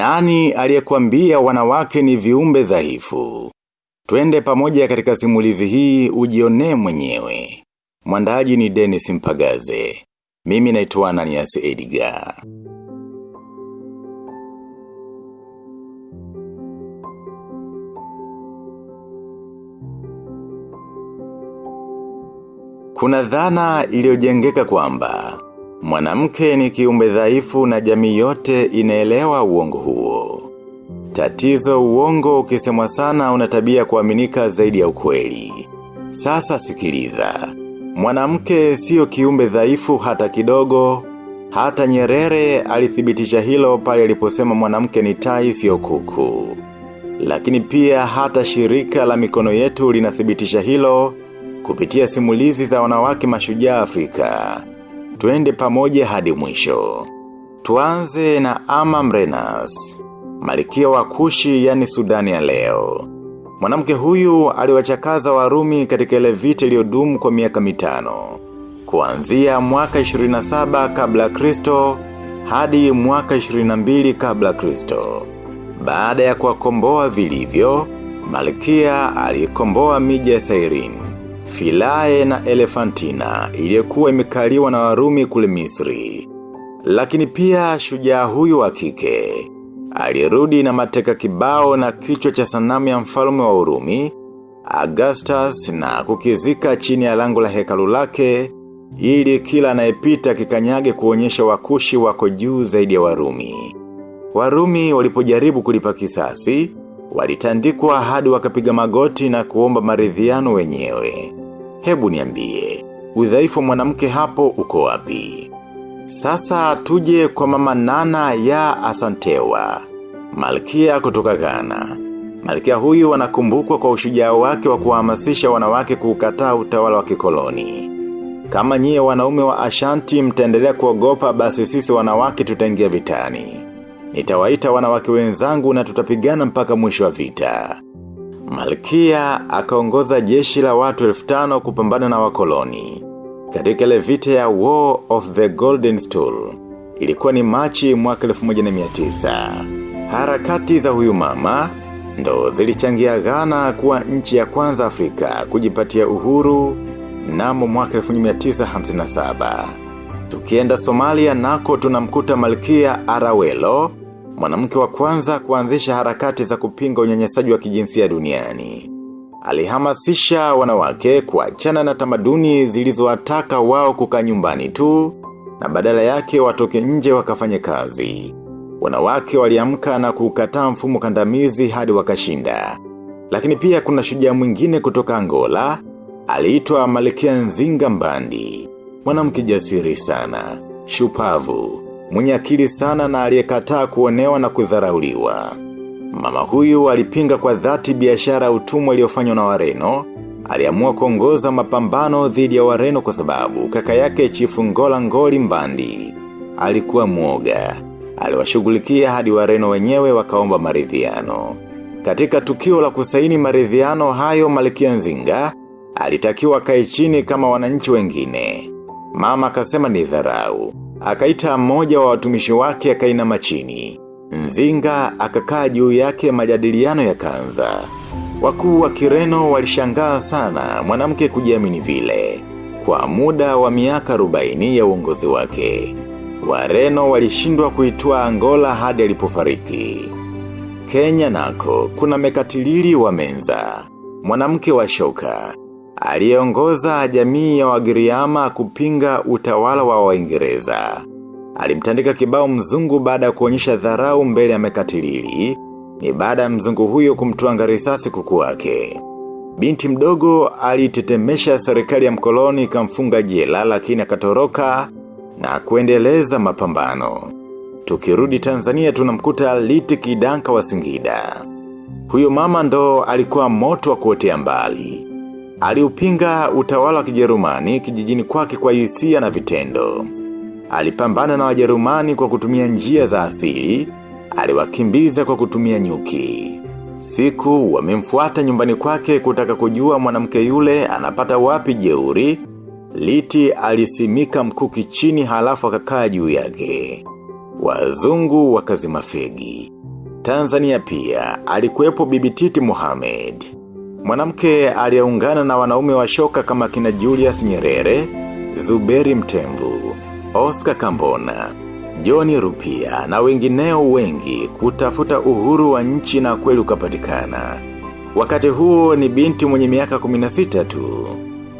Nani aliyekuambia wanawake ni viumbe dhaifu? Twende pamoja katika simulizi hii ujione mwenyewe. Mwandaji ni Dennis Mpagaze. Mimi naitwa Ananias Edgar. Kuna dhana iliyojengeka kwamba mwanamke ni kiumbe dhaifu na jamii yote inaelewa uongo huo. Tatizo uongo ukisemwa sana unatabia kuaminika zaidi ya ukweli. Sasa sikiliza. Mwanamke sio kiumbe dhaifu hata kidogo, hata nyerere alithibitisha hilo pale aliposema mwanamke ni tai sio kuku. Lakini pia hata shirika la mikono yetu linathibitisha hilo kupitia simulizi za wanawake mashujaa Afrika. Twende pamoja hadi mwisho. Tuanze na Ama Mrenas. Malikia wa kushi yani Sudani ya leo. Mwanamke huyu aliwachakaza warumi katika ile vita iliyodumu kwa miaka mitano. Kuanzia mwaka 27 kabla Kristo hadi mwaka 22 kabla Kristo. Baada ya kuwakomboa vilivyo, Malkia alikomboa miji ya Sairin, Filae na Elefantina iliyokuwa imekaliwa na Warumi kule Misri. Lakini pia shujaa huyu wa kike alirudi na mateka kibao na kichwa cha sanamu ya mfalme wa Urumi, Augustus na kukizika chini ya lango la hekalu lake, ili kila anayepita kikanyage kuonyesha wakushi wako juu zaidi ya Warumi. Warumi walipojaribu kulipa kisasi, walitandikwa hadi wakapiga magoti na kuomba maridhiano wenyewe. Hebu niambie, udhaifu mwanamke hapo uko wapi? Sasa tuje kwa mama nana ya asantewa. Malkia kutoka Ghana. Malkia huyu anakumbukwa kwa ushujaa wake wa kuhamasisha wanawake kukataa utawala wa kikoloni. Kama nyie wanaume wa Ashanti mtaendelea kuogopa basi sisi wanawake tutaingia vitani. Nitawaita wanawake wenzangu na tutapigana mpaka mwisho wa vita. Malkia akaongoza jeshi la watu elfu tano kupambana na wakoloni. Katika ile vita ya War of the Golden Stool, ilikuwa ni machi mwaka 1900. Harakati za huyu mama, ndo zilichangia Ghana kuwa nchi ya kwanza Afrika kujipatia uhuru namo mwaka 1957. Tukienda Somalia nako tunamkuta Malkia Arawelo, mwanamke wa kwanza kuanzisha harakati za kupinga unyanyasaji wa kijinsia duniani. Alihamasisha wanawake kuachana na tamaduni zilizowataka wao kukaa nyumbani tu na badala yake watoke nje wakafanye kazi. Wanawake waliamka na kukataa mfumo kandamizi hadi wakashinda. Lakini pia kuna shujaa mwingine kutoka Angola, aliitwa Malkia Nzinga Mbandi. Mwanamke jasiri sana, shupavu, mwenye akili sana na aliyekataa kuonewa na kudharauliwa. Mama huyu alipinga kwa dhati biashara ya utumwa iliyofanywa na wareno, aliamua kuongoza mapambano dhidi ya wareno kwa sababu kaka yake chifu ngola ngoli mbandi. Alikuwa mwoga. Aliwashughulikia hadi wareno wenyewe wakaomba maridhiano. Katika tukio la kusaini maridhiano hayo malikia Nzinga, alitakiwa kae chini kama wananchi wengine. Mama akasema ni dharau. Akaita mmoja wa watumishi wake akainama chini. Nzinga akakaa juu yake majadiliano ya kanza. Wakuu wa kireno walishangaa sana mwanamke kujiamini vile. Kwa muda wa miaka 40 ya uongozi wake. Wareno walishindwa kuitua Angola hadi alipofariki. Kenya nako kuna mekatilili wa menza. Mwanamke wa shoka. Aliyeongoza jamii ya wagiriama kupinga utawala wa waingereza. Alimtandika kibao mzungu baada ya kuonyesha dharau mbele ya mekatilili, ni baada ya mzungu huyo kumtuanga risasi kuku wake. Binti mdogo alitetemesha serikali ya mkoloni kamfunga jela lakini akatoroka na kuendeleza mapambano. Tukirudi Tanzania tunamkuta liti kidanka wa singida. Huyo mama ndo alikuwa moto wa kuotea mbali. Aliupinga utawala wa kijerumani kijijini kwake kwa hisia na vitendo. Alipambana na wajerumani kwa kutumia njia za asili, aliwakimbiza kwa kutumia nyuki. Siku wamemfuata nyumbani kwake kutaka kujua mwanamke yule anapata wapi jeuri, liti alisimika mkuki chini halafu akakaa juu yake. Wazungu wakazima fegi. Tanzania pia alikuwepo bibititi Mohamed. Mwanamke aliyeungana na wanaume wa shoka kama kina Julius Nyerere, Zuberi Mtemvu, Oscar Kambona, Johnny Rupia na wengineo wengi kutafuta uhuru wa nchi na kweli ukapatikana. Wakati huo ni binti mwenye miaka 16 tu.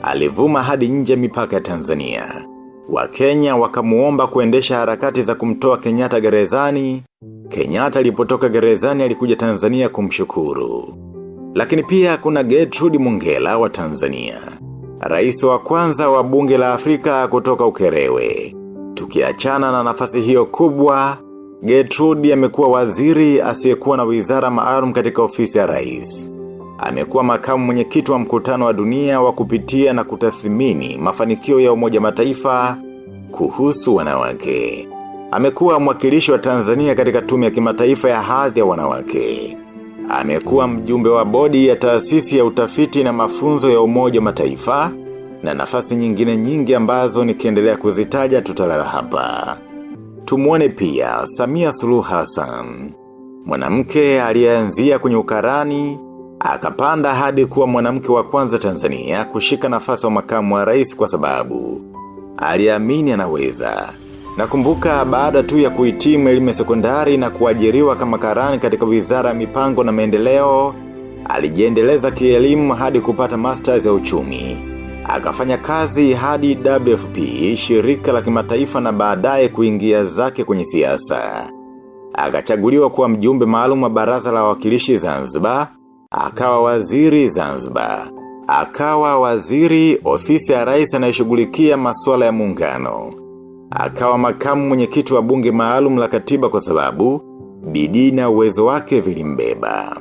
Alivuma hadi nje mipaka ya Tanzania. Wakenya wakamuomba kuendesha harakati za kumtoa kenyata gerezani. kenyata alipotoka gerezani alikuja Tanzania kumshukuru. Lakini pia kuna Gertrude Mungela wa Tanzania. Rais wa kwanza wa bunge la Afrika kutoka ukerewe. Tukiachana na nafasi hiyo kubwa, Gertrude amekuwa waziri asiyekuwa na wizara maalum katika ofisi ya rais. Amekuwa makamu mwenyekiti wa mkutano wa dunia wa kupitia na kutathimini mafanikio ya umoja mataifa kuhusu wanawake. Amekuwa mwakilishi wa Tanzania katika tume ya kimataifa ya hadhi ya wanawake. Amekuwa mjumbe wa bodi ya taasisi ya utafiti na mafunzo ya umoja mataifa na nafasi nyingine nyingi ambazo nikiendelea kuzitaja tutalala hapa. tumwone pia Samia Suluhu Hassan. Mwanamke aliyeanzia kwenye ukarani, akapanda hadi kuwa mwanamke wa kwanza Tanzania kushika nafasi wa makamu wa rais kwa sababu. Aliamini anaweza. Nakumbuka baada tu ya kuhitimu elimu ya sekondari na kuajiriwa kama karani katika wizara ya mipango na maendeleo, alijiendeleza kielimu hadi kupata masters ya uchumi. Akafanya kazi hadi WFP, shirika la kimataifa na baadaye kuingia zake kwenye siasa. Akachaguliwa kuwa mjumbe maalum wa baraza la wakilishi Zanzibar, akawa waziri Zanzibar. Akawa waziri ofisi ya rais anayeshughulikia masuala ya muungano. Akawa makamu mwenyekiti wa bunge maalum la katiba kwa sababu, bidii na uwezo wake vilimbeba.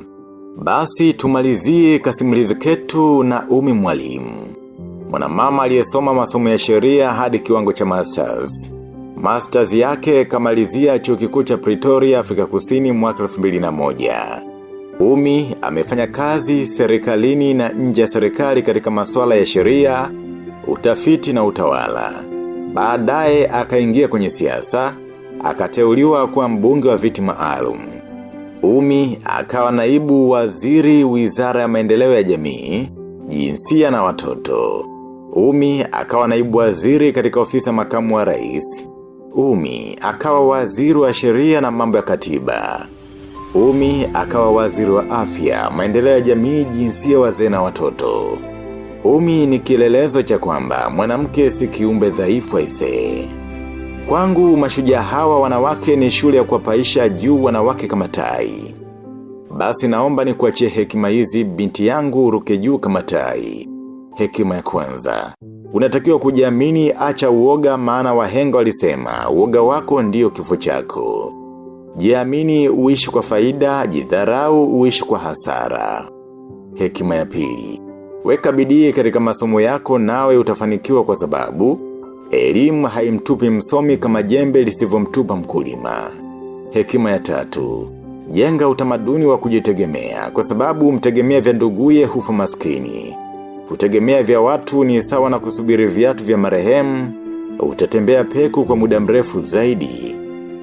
Basi tumalizie kasimulizi ketu na umi mwalimu. Mwanamama aliyesoma masomo ya sheria hadi kiwango cha masters. Masters yake kamalizia chuo kikuu cha Pretoria Afrika Kusini mwaka 2001. Umi amefanya kazi serikalini na nje ya serikali katika masuala ya sheria, utafiti na utawala. Baadaye akaingia kwenye siasa, akateuliwa kuwa mbunge wa viti maalum. Umi akawa naibu waziri wizara ya maendeleo ya jamii, jinsia na watoto. Umi akawa naibu waziri katika ofisa makamu wa rais. Umi akawa waziri wa sheria na mambo ya katiba. Umi akawa waziri wa afya, maendeleo ya jamii, jinsia wazee na watoto. Umi ni kilelezo cha kwamba mwanamke si kiumbe dhaifu aisee. Kwangu mashujaa hawa wanawake ni shule ya kuwapaisha juu wanawake kama tai. Basi naomba ni kuachie hekima hizi binti yangu uruke juu kama tai. Hekima ya kwanza. Unatakiwa kujiamini acha uoga maana wahenga walisema, uoga wako ndiyo kifo chako. Jiamini uishi kwa faida, jidharau uishi kwa hasara. Hekima ya pili. Weka bidii katika masomo yako nawe utafanikiwa kwa sababu, elimu haimtupi msomi kama jembe lisivomtupa mkulima. Hekima ya tatu. Jenga utamaduni wa kujitegemea kwa sababu mtegemea vya nduguye hufa maskini. Kutegemea vya watu ni sawa na kusubiri viatu vya marehemu, utatembea peku kwa muda mrefu zaidi.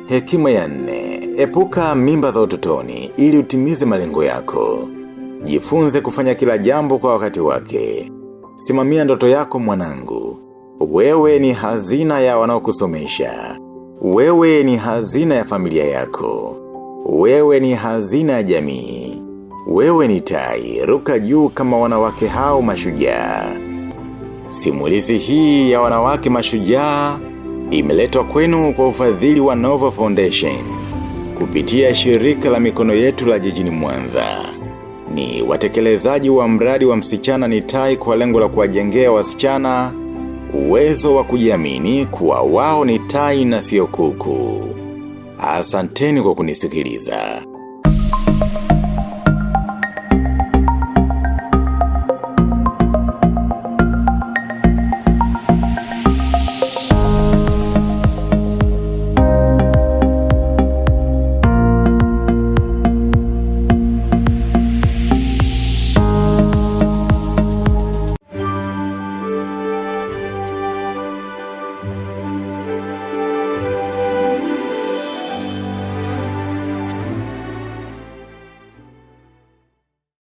Hekima ya nne, epuka mimba za utotoni ili utimize malengo yako. Jifunze kufanya kila jambo kwa wakati wake. Simamia ndoto yako mwanangu. Wewe ni hazina ya wanaokusomesha. Wewe ni hazina ya familia yako. Wewe ni hazina ya jamii. Wewe ni tai, ruka juu kama wanawake hao mashujaa. Simulizi hii ya wanawake mashujaa imeletwa kwenu kwa ufadhili wa Nova Foundation kupitia shirika la mikono yetu la jijini Mwanza. Ni watekelezaji wa mradi wa msichana ni tai kwa lengo la kuwajengea wasichana uwezo wa kujiamini kuwa wao ni tai na sio kuku. Asanteni kwa kunisikiliza.